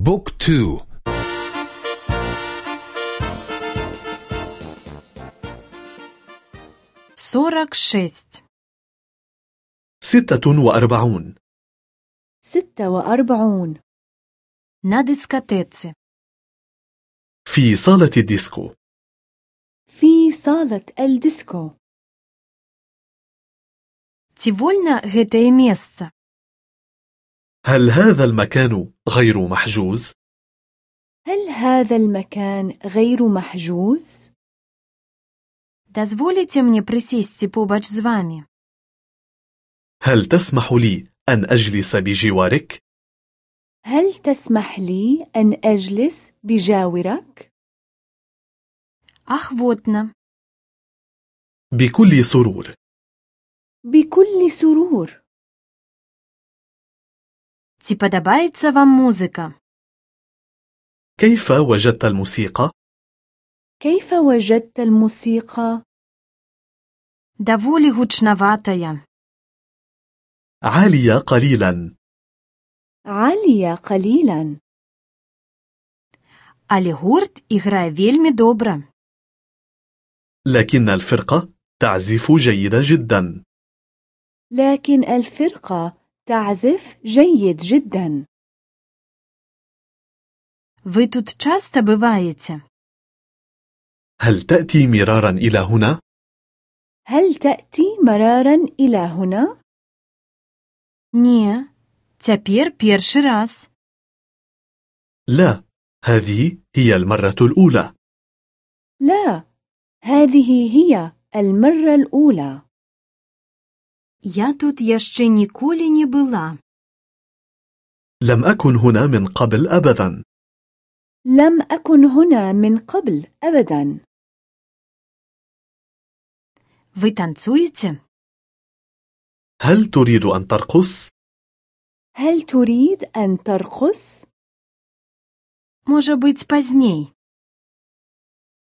بوك تو سورك شيست ستة وأربعون ستة وأربعون на дискотеці. في صالة الديسكو في صالة الديسكو Ці вольна гэтае месца? هل هذا المكان غير محجوز؟ هل هذا المكان غير محجوز؟ Дозволите мне присесть побач с вами. هل تسمح لي أن أجلس بجوارك؟ هل تسمح لي أن أجلس بجاورك؟ أخوتنا بكل سرور بكل سرور Ці падабаецца вам музыка? كيف وجدت الموسيقى؟ كيف وجدت الموسيقى؟ Даволі гучнаватая. عالية قليلا عالية قليلا Але гурт іграе вельмі добра. لكن الفرقة تعزف جيدا جدا لكن الفرقة تعزف جيد جدا Ви тут часто бываєте? هل تأتي مرارا إلى هنا؟ هل تأتي مرارا إلى هنا؟ Не, цяпер першы раз. لا هذه هي المرة الأولى لا هذه هي المرة الأولى Я тут яшчэ ніколі не была. لم أكن هنا من قبل أبدا لم أكن هنا من قبل أبدا Ви танцуеце? هل تريد أن ترقص؟ هل تريد أن ترقص؟ Можа быць пазней.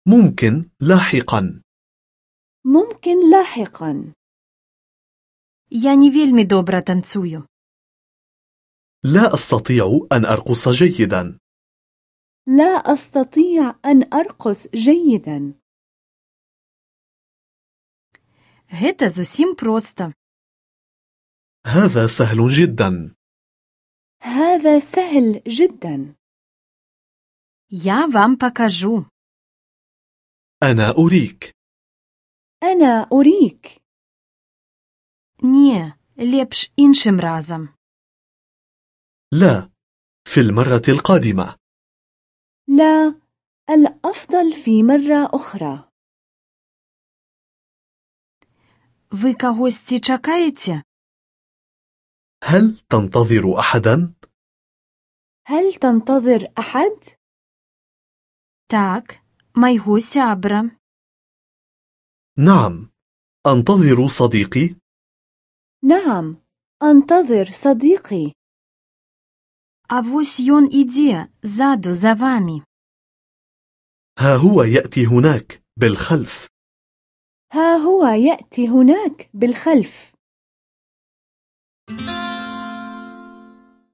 ممكن لاحقا ممكن لاحقا Я не вельмі добра танцую. لا أستطيع أن أرقص جيدا لا أستطيع أن أرقص جيدا Гэта зусім проста. هذا سهل جدا هذا سهل جدا Я вам пакажу. أنا أريك أنا أريك Не, лепш іншым разам. لا في المرة القادمة لا الأفضل في مرة أخرى Вы кагосьці чакаеце? هل تنتظر أحدا؟ هل تنتظر أحد؟ Так, майго сябра. نعم أنتظر صديقي نعم أنتظر صديقي. أفوس يون إيدي زادو زافامي ها هو يأتي هناك بالخلف. ها هو يأتي هناك بالخلف.